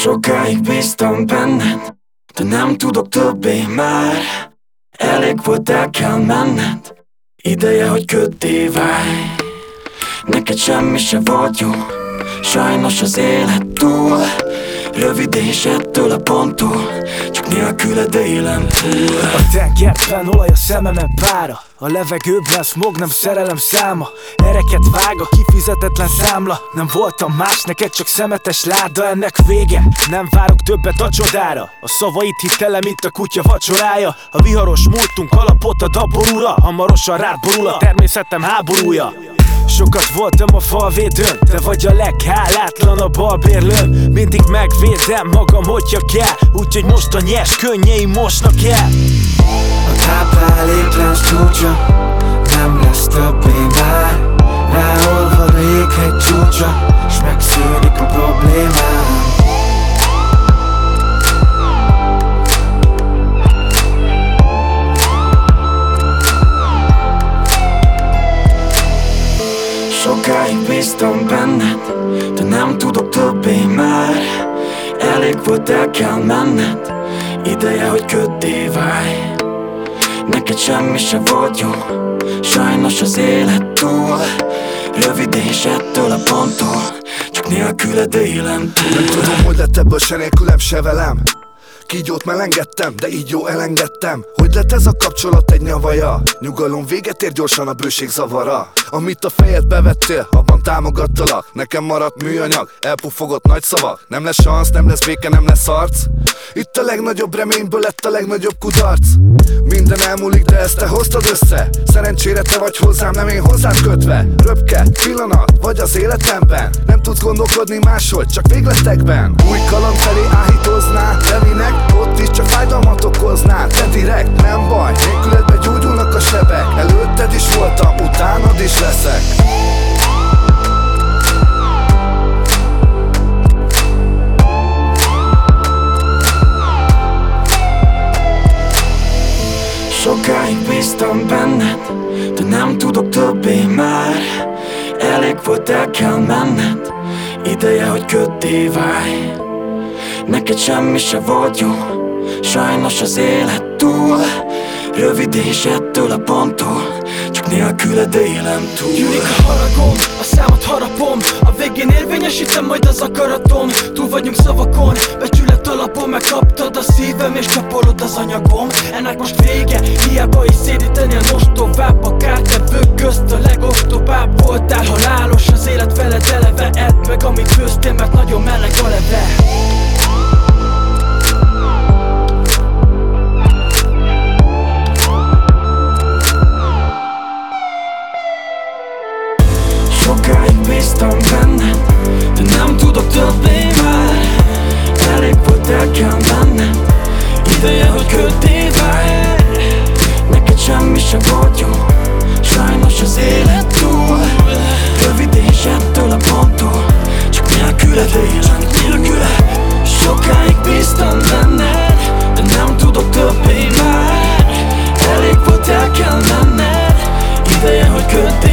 Sokáig bíztam benned De nem tudok többé már. Elég volt, el kell menned. Ideje, hogy köddé válj. Neked semmi se volt jó Sajnos az élet túl Rövid és ettől a ponttól Csak nélküled élem. Túl A tengerben olaj a szememen pára A levegőben smog nem szerelem száma. Ereket vág a kifizetetlen számla Nem voltam más, neked csak szemetes láda Ennek vége, nem várok többet a csodára A szavait hitele, mint a kutya vacsorája. A viharos múltunk alapot a daborúra Hamarosan rád borul a természetem háborúja Sokat voltam a falvédőn Te vagy a leghálátlanabb albérlőm Mindig megvédem magam, hogyha kell Úgyhogy most a nyers könnyeim mosnak el. A tápláléklánc csúcsa Nem lesz többé már Ráolvad a jéghegy csúcsa S megszűnik a problémám Sokáig benned De nem tudok többé már. Elég volt, el kell menned Ideje, hogy köddé válj. Neked semmi se volt jó Sajnos az élet túl. Rövid és ettől a ponttól Csak nélküled élem túl. Nem tudom, hogy lett ebből se nélkülem, se velem. Kígyót melengedtem, de így jó elengedtem. Hogy lett ez a kapcsolat egy nyavaja? Nyugalom véget ér gyorsan a bőség zavara. Amit a fejedbe vettél, támogattalak. Nekem maradt műanyag, elpufogott nagy szavak Nem lesz szansz, nem lesz béke, nem lesz arc. Itt a legnagyobb reményből lett a legnagyobb kudarc. Minden elmúlik, de ezt te hoztad össze. Szerencsére te vagy hozzám, nem én hozzád kötve. Röpke, pillanat, vagy az életemben. Nem tudsz gondolkodni máshol, csak végletekben. Új kaland felé áhítoznál, de minek? Ott is csak fájdalmat okoznál Te direkt, nem baj, nélküledbe gyógyulnak a sebek. Előtted is voltam, utánad is leszek Sokáig bíztam benned De nem tudok többé már. Elég volt, el kell menned Ideje, hogy köddé válj. Neked semmi se volt jó Sajnos az élet túl. Rövid és ettől a ponttól Csak nélküled élem túl. Gyűlik a haragom, a számot harapom A végén érvényesítem majd az akaratom. Túl vagyunk szavakon, alapon Megkaptad a szívem és csapolod az anyagom. Ennek most vége, hiába is szédítenél most tovább Csak nélküle sokáig bíztam benned De nem tudok többé már. Elég volt el kell menned Ideje, hogy köddé